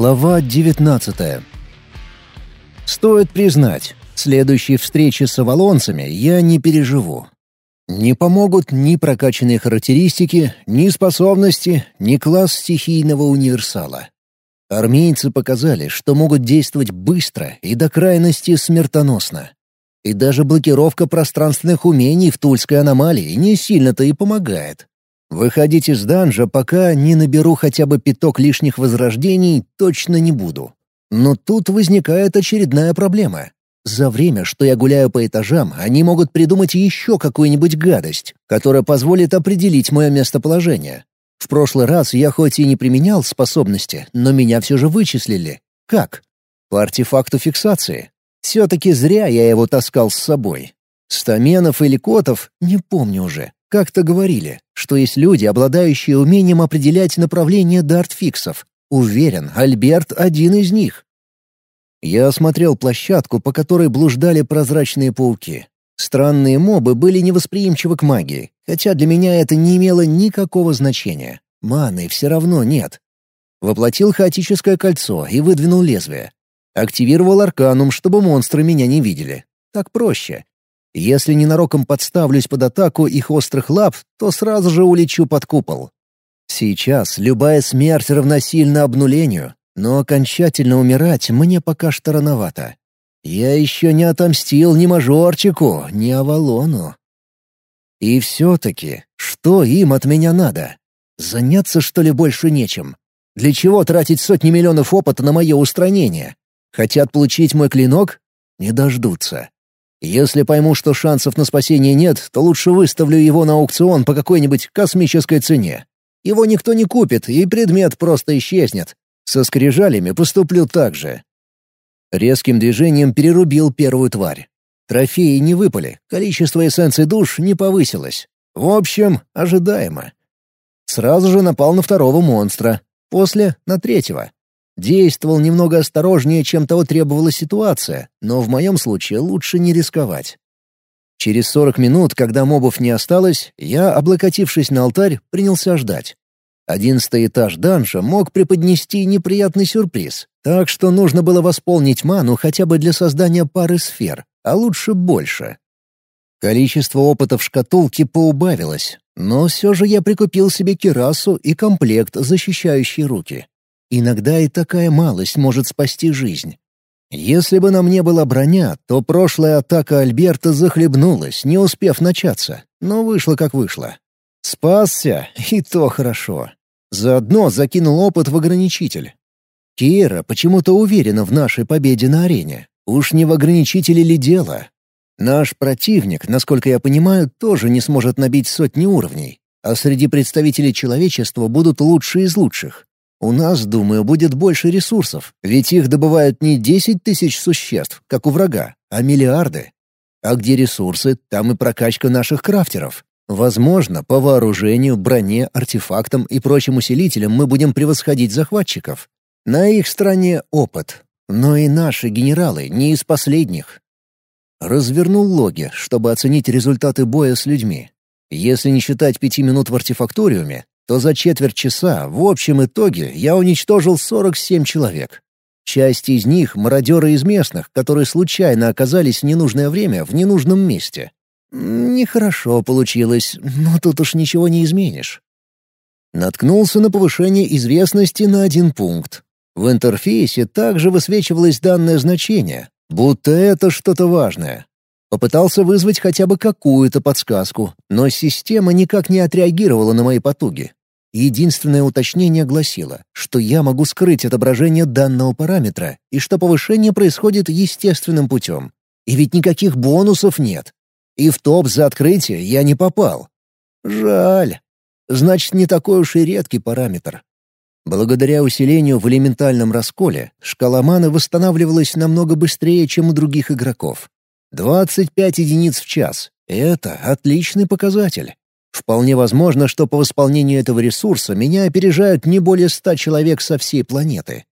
Глава 19 Стоит признать, следующей встречи с авалонцами я не переживу. Не помогут ни прокачанные характеристики, ни способности, ни класс стихийного универсала. Армейцы показали, что могут действовать быстро и до крайности смертоносно. И даже блокировка пространственных умений в Тульской аномалии не сильно-то и помогает. Выходить из данжа, пока не наберу хотя бы пяток лишних возрождений, точно не буду. Но тут возникает очередная проблема. За время, что я гуляю по этажам, они могут придумать еще какую-нибудь гадость, которая позволит определить мое местоположение. В прошлый раз я хоть и не применял способности, но меня все же вычислили. Как? По артефакту фиксации. Все-таки зря я его таскал с собой. Стаменов или Котов, не помню уже, как-то говорили, что есть люди, обладающие умением определять направление дартфиксов. Уверен, Альберт один из них. Я осмотрел площадку, по которой блуждали прозрачные пауки. Странные мобы были невосприимчивы к магии, хотя для меня это не имело никакого значения. Маны все равно нет. Воплотил хаотическое кольцо и выдвинул лезвие. Активировал арканум, чтобы монстры меня не видели. Так проще. Если ненароком подставлюсь под атаку их острых лап, то сразу же улечу под купол. Сейчас любая смерть равносильна обнулению, но окончательно умирать мне пока что рановато. Я еще не отомстил ни мажорчику, ни Авалону. И все-таки, что им от меня надо? Заняться, что ли, больше нечем? Для чего тратить сотни миллионов опыта на мое устранение? Хотят получить мой клинок? Не дождутся. Если пойму, что шансов на спасение нет, то лучше выставлю его на аукцион по какой-нибудь космической цене. Его никто не купит, и предмет просто исчезнет. Со скрижалями поступлю так же. Резким движением перерубил первую тварь. Трофеи не выпали, количество эссенций душ не повысилось. В общем, ожидаемо. Сразу же напал на второго монстра, после — на третьего. Действовал немного осторожнее, чем того требовала ситуация, но в моем случае лучше не рисковать. Через сорок минут, когда мобов не осталось, я, облокотившись на алтарь, принялся ждать. Одиннадцатый этаж данжа мог преподнести неприятный сюрприз, так что нужно было восполнить ману хотя бы для создания пары сфер, а лучше больше. Количество опыта в шкатулке поубавилось, но все же я прикупил себе кирасу и комплект, защищающий руки. Иногда и такая малость может спасти жизнь. Если бы на мне была броня, то прошлая атака Альберта захлебнулась, не успев начаться, но вышло как вышло. Спасся, и то хорошо. Заодно закинул опыт в ограничитель. Кира почему-то уверена в нашей победе на арене. Уж не в ограничителе ли дело? Наш противник, насколько я понимаю, тоже не сможет набить сотни уровней. А среди представителей человечества будут лучшие из лучших. У нас, думаю, будет больше ресурсов, ведь их добывают не десять тысяч существ, как у врага, а миллиарды. А где ресурсы, там и прокачка наших крафтеров. Возможно, по вооружению, броне, артефактам и прочим усилителям мы будем превосходить захватчиков. На их стороне опыт. Но и наши генералы не из последних. Развернул логи, чтобы оценить результаты боя с людьми. Если не считать пяти минут в артефакториуме, то за четверть часа в общем итоге я уничтожил 47 человек. Часть из них — мародеры из местных, которые случайно оказались в ненужное время в ненужном месте. Нехорошо получилось, но тут уж ничего не изменишь. Наткнулся на повышение известности на один пункт. В интерфейсе также высвечивалось данное значение, будто это что-то важное. Попытался вызвать хотя бы какую-то подсказку, но система никак не отреагировала на мои потуги. Единственное уточнение гласило, что я могу скрыть отображение данного параметра и что повышение происходит естественным путем. И ведь никаких бонусов нет. И в топ за открытие я не попал. Жаль. Значит, не такой уж и редкий параметр. Благодаря усилению в элементальном расколе, шкала маны восстанавливалась намного быстрее, чем у других игроков. 25 единиц в час — это отличный показатель. Вполне возможно, что по восполнению этого ресурса меня опережают не более ста человек со всей планеты.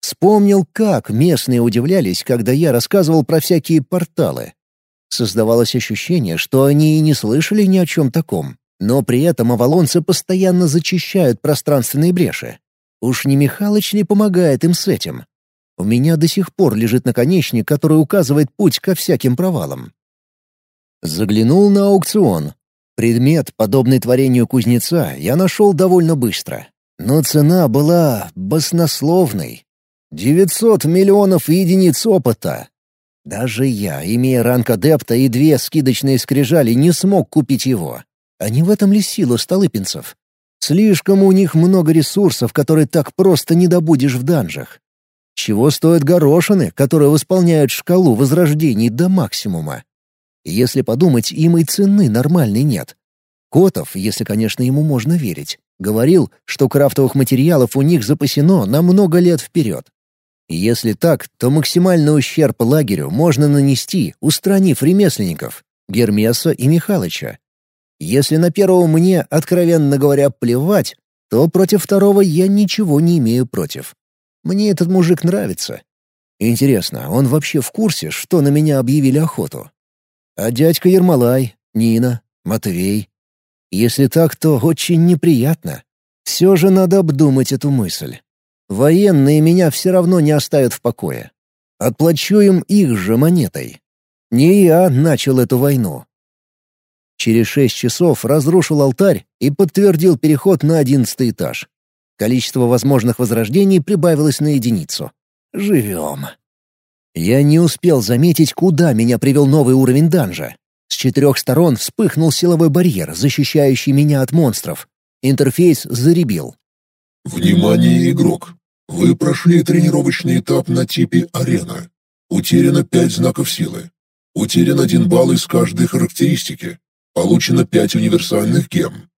Вспомнил, как местные удивлялись, когда я рассказывал про всякие порталы. Создавалось ощущение, что они и не слышали ни о чем таком, но при этом авалонцы постоянно зачищают пространственные бреши. Уж не Михалыч ли помогает им с этим? У меня до сих пор лежит наконечник, который указывает путь ко всяким провалам. Заглянул на аукцион. Предмет, подобный творению кузнеца, я нашел довольно быстро. Но цена была баснословной. 900 миллионов единиц опыта. Даже я, имея ранг адепта и две скидочные скрижали, не смог купить его. А не в этом ли сила столыпинцев? Слишком у них много ресурсов, которые так просто не добудешь в данжах. Чего стоят горошины, которые восполняют шкалу возрождений до максимума? Если подумать, им и цены нормальной нет. Котов, если, конечно, ему можно верить, говорил, что крафтовых материалов у них запасено на много лет вперед. Если так, то максимальный ущерб лагерю можно нанести, устранив ремесленников, Гермеса и Михалыча. Если на первого мне, откровенно говоря, плевать, то против второго я ничего не имею против. Мне этот мужик нравится. Интересно, он вообще в курсе, что на меня объявили охоту? А дядька Ермолай, Нина, Матвей? Если так, то очень неприятно. Все же надо обдумать эту мысль. Военные меня все равно не оставят в покое. Отплачу им их же монетой. Не я начал эту войну. Через шесть часов разрушил алтарь и подтвердил переход на одиннадцатый этаж. Количество возможных возрождений прибавилось на единицу. Живем. Я не успел заметить, куда меня привел новый уровень данжа. С четырех сторон вспыхнул силовой барьер, защищающий меня от монстров. Интерфейс заребил. «Внимание, игрок! Вы прошли тренировочный этап на типе «Арена». Утеряно пять знаков силы. Утерян один балл из каждой характеристики. Получено пять универсальных гем.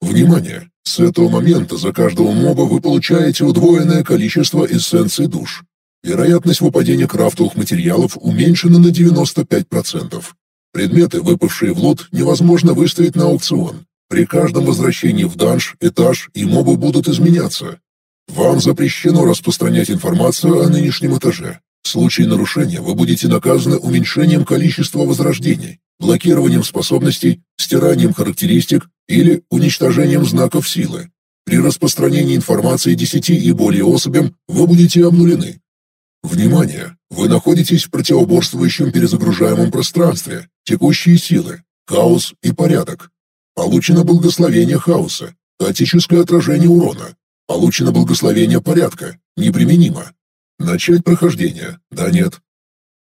Внимание! С этого момента за каждого моба вы получаете удвоенное количество эссенций душ. Вероятность выпадения крафтовых материалов уменьшена на 95%. Предметы, выпавшие в лот, невозможно выставить на аукцион. При каждом возвращении в данж, этаж и мобы будут изменяться. Вам запрещено распространять информацию о нынешнем этаже. В случае нарушения вы будете наказаны уменьшением количества возрождений, блокированием способностей, стиранием характеристик или уничтожением знаков силы. При распространении информации 10 и более особям вы будете обнулены. Внимание! Вы находитесь в противоборствующем перезагружаемом пространстве. Текущие силы, хаос и порядок. Получено благословение хаоса, хаотическое отражение урона. Получено благословение порядка, неприменимо. Начать прохождение, да нет.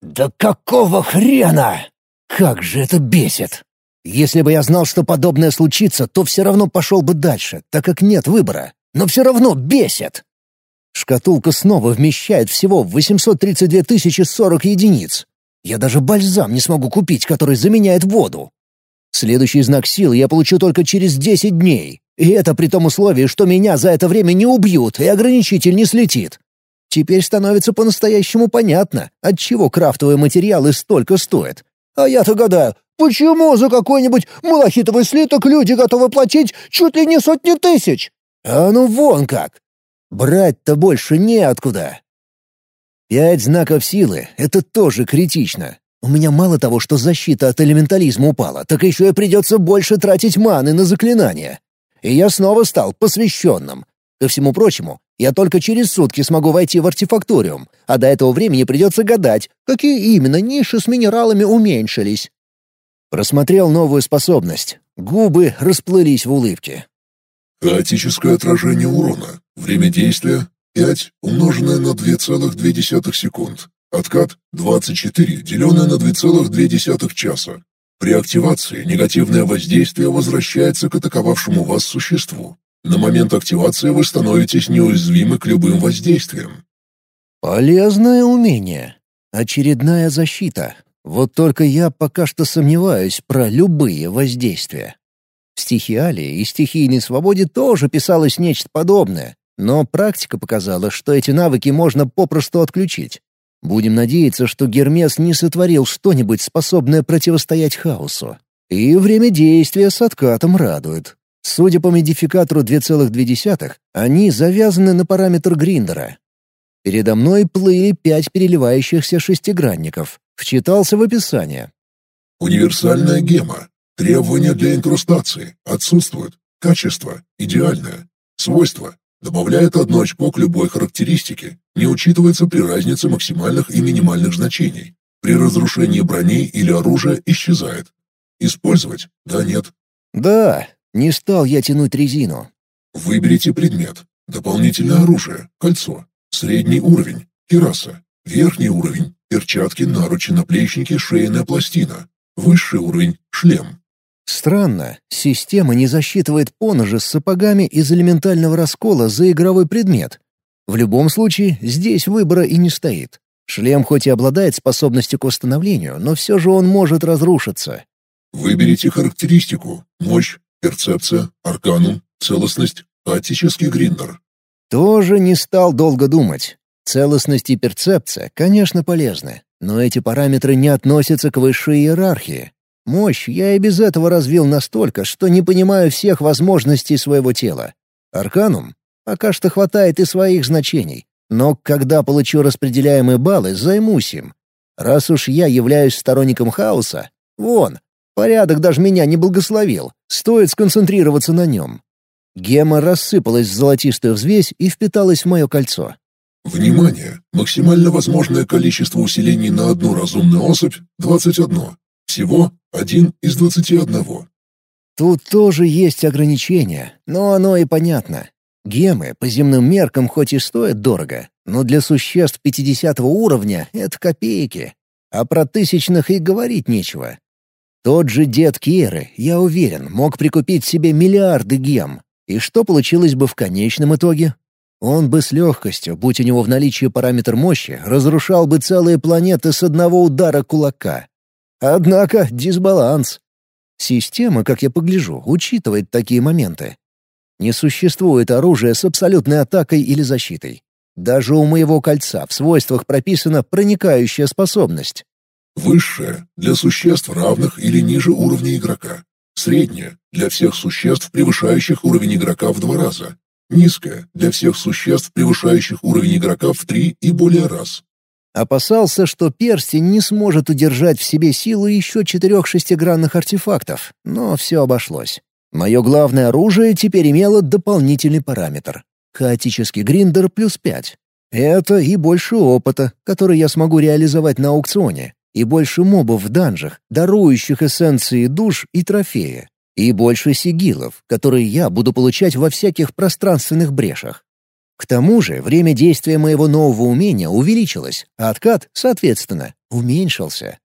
«Да какого хрена? Как же это бесит!» Если бы я знал, что подобное случится, то все равно пошел бы дальше, так как нет выбора. Но все равно бесит. Шкатулка снова вмещает всего 832 тысячи 40 единиц. Я даже бальзам не смогу купить, который заменяет воду. Следующий знак силы я получу только через 10 дней. И это при том условии, что меня за это время не убьют и ограничитель не слетит. Теперь становится по-настоящему понятно, отчего крафтовые материалы столько стоят. А я-то гадаю, почему за какой-нибудь малахитовый слиток люди готовы платить чуть ли не сотни тысяч? А ну вон как! Брать-то больше неоткуда. Пять знаков силы — это тоже критично. У меня мало того, что защита от элементализма упала, так еще и придется больше тратить маны на заклинания. И я снова стал посвященным. Ко всему прочему, я только через сутки смогу войти в артефакториум, а до этого времени придется гадать, какие именно ниши с минералами уменьшились. Просмотрел новую способность. Губы расплылись в улыбке. Хаотическое отражение урона. Время действия 5, умноженное на 2,2 секунд. Откат 24, деленное на 2,2 часа. При активации негативное воздействие возвращается к атаковавшему вас существу. На момент активации вы становитесь неуязвимы к любым воздействиям. Полезное умение. Очередная защита. Вот только я пока что сомневаюсь про любые воздействия. В стихиале и стихийной свободе тоже писалось нечто подобное, но практика показала, что эти навыки можно попросту отключить. Будем надеяться, что Гермес не сотворил что-нибудь, способное противостоять хаосу. И время действия с откатом радует. Судя по модификатору 2,2, они завязаны на параметр Гриндера. Передо мной плыли пять переливающихся шестигранников. Вчитался в описание. Универсальная гема. Требования для инкрустации. Отсутствуют. Качество. Идеальное. Свойства. Добавляет одно очко к любой характеристике. Не учитывается при разнице максимальных и минимальных значений. При разрушении брони или оружия исчезает. Использовать? Да, нет. Да, не стал я тянуть резину. Выберите предмет. Дополнительное оружие, кольцо. Средний уровень, кираса. Верхний уровень, перчатки, наручи, наплечники, шейная пластина. Высший уровень, шлем. Странно, система не засчитывает поножи с сапогами из элементального раскола за игровой предмет. В любом случае, здесь выбора и не стоит. Шлем хоть и обладает способностью к восстановлению, но все же он может разрушиться. Выберите характеристику, мощь, перцепция, арканум, целостность, хаотический гриндер. Тоже не стал долго думать. Целостность и перцепция, конечно, полезны, но эти параметры не относятся к высшей иерархии. Мощь я и без этого развил настолько, что не понимаю всех возможностей своего тела. Арканум? Пока что хватает и своих значений. Но когда получу распределяемые баллы, займусь им. Раз уж я являюсь сторонником хаоса, вон, порядок даже меня не благословил, стоит сконцентрироваться на нем. Гема рассыпалась в золотистую взвесь и впиталась в мое кольцо. Внимание! Максимально возможное количество усилений на одну разумную особь — 21. Всего один из 21. Тут тоже есть ограничения, но оно и понятно. Гемы по земным меркам хоть и стоят дорого, но для существ 50 уровня — это копейки. А про тысячных и говорить нечего. Тот же дед Киры, я уверен, мог прикупить себе миллиарды гем. И что получилось бы в конечном итоге? Он бы с легкостью, будь у него в наличии параметр мощи, разрушал бы целые планеты с одного удара кулака. Однако дисбаланс. Система, как я погляжу, учитывает такие моменты. Не существует оружия с абсолютной атакой или защитой. Даже у моего кольца в свойствах прописана проникающая способность. Высшая — для существ равных или ниже уровня игрока. Средняя — для всех существ, превышающих уровень игрока в два раза. Низкая — для всех существ, превышающих уровень игрока в три и более раз. Опасался, что перстень не сможет удержать в себе силу еще четырех шестигранных артефактов, но все обошлось. Мое главное оружие теперь имело дополнительный параметр — хаотический гриндер плюс пять. Это и больше опыта, который я смогу реализовать на аукционе, и больше мобов в данжах, дарующих эссенции душ и трофеи, и больше сигилов, которые я буду получать во всяких пространственных брешах. К тому же время действия моего нового умения увеличилось, а откат, соответственно, уменьшился.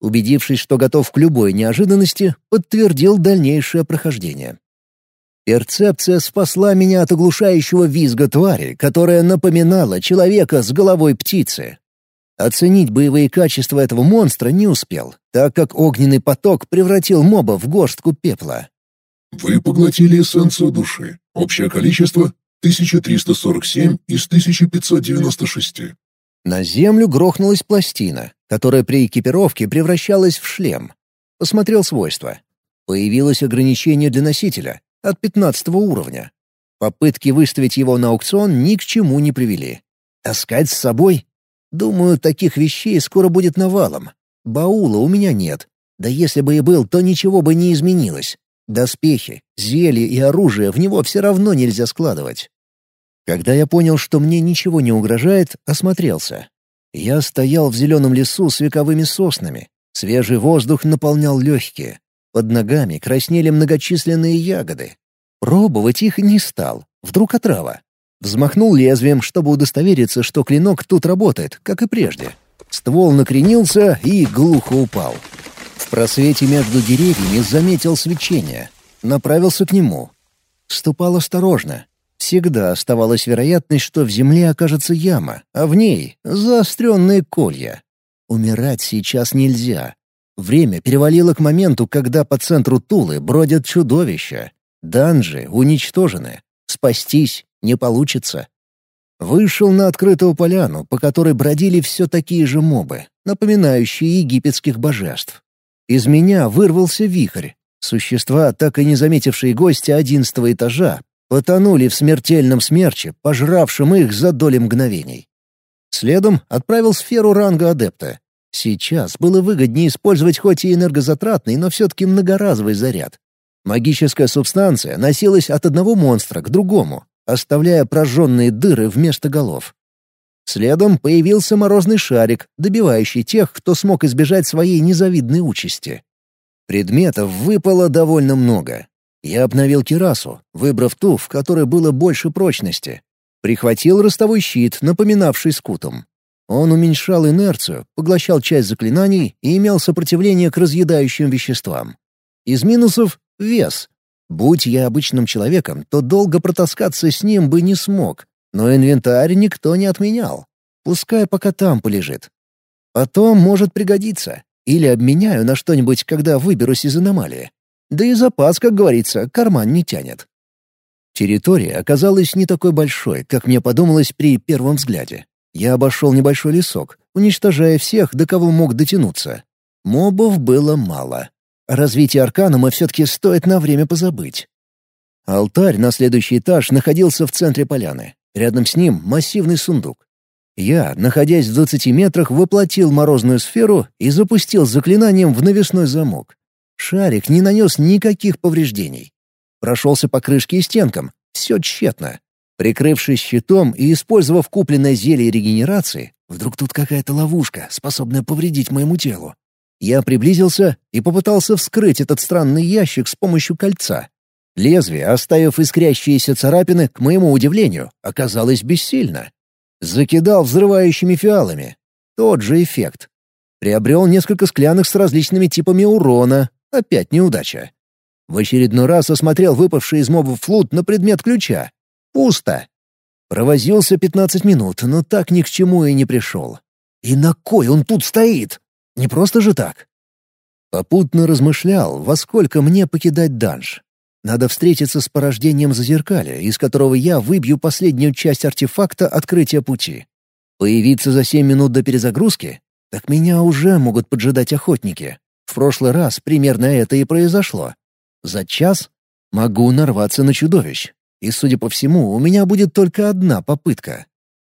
Убедившись, что готов к любой неожиданности, подтвердил дальнейшее прохождение. Перцепция спасла меня от оглушающего визга твари, которая напоминала человека с головой птицы. Оценить боевые качества этого монстра не успел, так как огненный поток превратил моба в горстку пепла. Вы поглотили эссенцию души. Общее количество 1347 из 1596. На землю грохнулась пластина, которая при экипировке превращалась в шлем. Посмотрел свойства. Появилось ограничение для носителя от 15 уровня. Попытки выставить его на аукцион ни к чему не привели. Таскать с собой? Думаю, таких вещей скоро будет навалом. Баула у меня нет. Да если бы и был, то ничего бы не изменилось. Доспехи, зелья и оружие в него все равно нельзя складывать. Когда я понял, что мне ничего не угрожает, осмотрелся. Я стоял в зеленом лесу с вековыми соснами. Свежий воздух наполнял легкие. Под ногами краснели многочисленные ягоды. Пробовать их не стал. Вдруг отрава. Взмахнул лезвием, чтобы удостовериться, что клинок тут работает, как и прежде. Ствол накренился и глухо упал. Просвете между деревьями заметил свечение. Направился к нему. Ступал осторожно. Всегда оставалась вероятность, что в земле окажется яма, а в ней — заостренные колья. Умирать сейчас нельзя. Время перевалило к моменту, когда по центру Тулы бродят чудовища. Данжи уничтожены. Спастись не получится. Вышел на открытую поляну, по которой бродили все такие же мобы, напоминающие египетских божеств. Из меня вырвался вихрь. Существа, так и не заметившие гостя одиннадцатого этажа, потонули в смертельном смерче, пожравшем их за доли мгновений. Следом отправил сферу ранга адепта. Сейчас было выгоднее использовать хоть и энергозатратный, но все-таки многоразовый заряд. Магическая субстанция носилась от одного монстра к другому, оставляя прожженные дыры вместо голов. Следом появился морозный шарик, добивающий тех, кто смог избежать своей незавидной участи. Предметов выпало довольно много. Я обновил кирасу, выбрав ту, в которой было больше прочности. Прихватил ростовой щит, напоминавший скутом. Он уменьшал инерцию, поглощал часть заклинаний и имел сопротивление к разъедающим веществам. Из минусов — вес. Будь я обычным человеком, то долго протаскаться с ним бы не смог, но инвентарь никто не отменял. Пускай пока там полежит. Потом может пригодиться. Или обменяю на что-нибудь, когда выберусь из аномалии. Да и запас, как говорится, карман не тянет. Территория оказалась не такой большой, как мне подумалось при первом взгляде. Я обошел небольшой лесок, уничтожая всех, до кого мог дотянуться. Мобов было мало. О развитии Арканума все-таки стоит на время позабыть. Алтарь на следующий этаж находился в центре поляны. Рядом с ним массивный сундук. Я, находясь в двадцати метрах, воплотил морозную сферу и запустил заклинанием в навесной замок. Шарик не нанес никаких повреждений. Прошелся по крышке и стенкам. Все тщетно. Прикрывшись щитом и использовав купленное зелье регенерации, вдруг тут какая-то ловушка, способная повредить моему телу. Я приблизился и попытался вскрыть этот странный ящик с помощью кольца. Лезвие, оставив искрящиеся царапины, к моему удивлению, оказалось бессильно. Закидал взрывающими фиалами. Тот же эффект. Приобрел несколько склянок с различными типами урона. Опять неудача. В очередной раз осмотрел выпавший из мобов флут на предмет ключа. Пусто. Провозился пятнадцать минут, но так ни к чему и не пришел. И на кой он тут стоит? Не просто же так. Попутно размышлял, во сколько мне покидать данж. Надо встретиться с порождением зазеркаля, из которого я выбью последнюю часть артефакта открытия пути. Появиться за семь минут до перезагрузки? Так меня уже могут поджидать охотники. В прошлый раз примерно это и произошло. За час могу нарваться на чудовищ. И, судя по всему, у меня будет только одна попытка.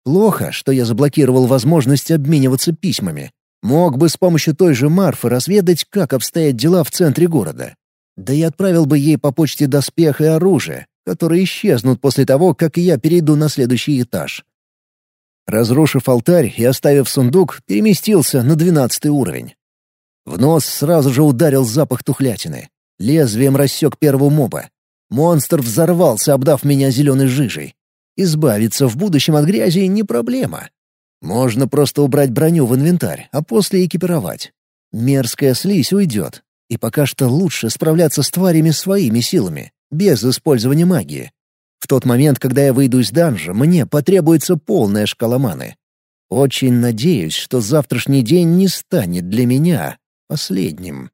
Плохо, что я заблокировал возможность обмениваться письмами. Мог бы с помощью той же Марфы разведать, как обстоят дела в центре города. Да и отправил бы ей по почте доспех и оружие, которые исчезнут после того, как я перейду на следующий этаж. Разрушив алтарь и оставив сундук, переместился на двенадцатый уровень. В нос сразу же ударил запах тухлятины. Лезвием рассек первого моба. Монстр взорвался, обдав меня зеленой жижей. Избавиться в будущем от грязи не проблема. Можно просто убрать броню в инвентарь, а после экипировать. Мерзкая слизь уйдет. И пока что лучше справляться с тварями своими силами, без использования магии. В тот момент, когда я выйду из данжа, мне потребуется полная шкала маны. Очень надеюсь, что завтрашний день не станет для меня последним.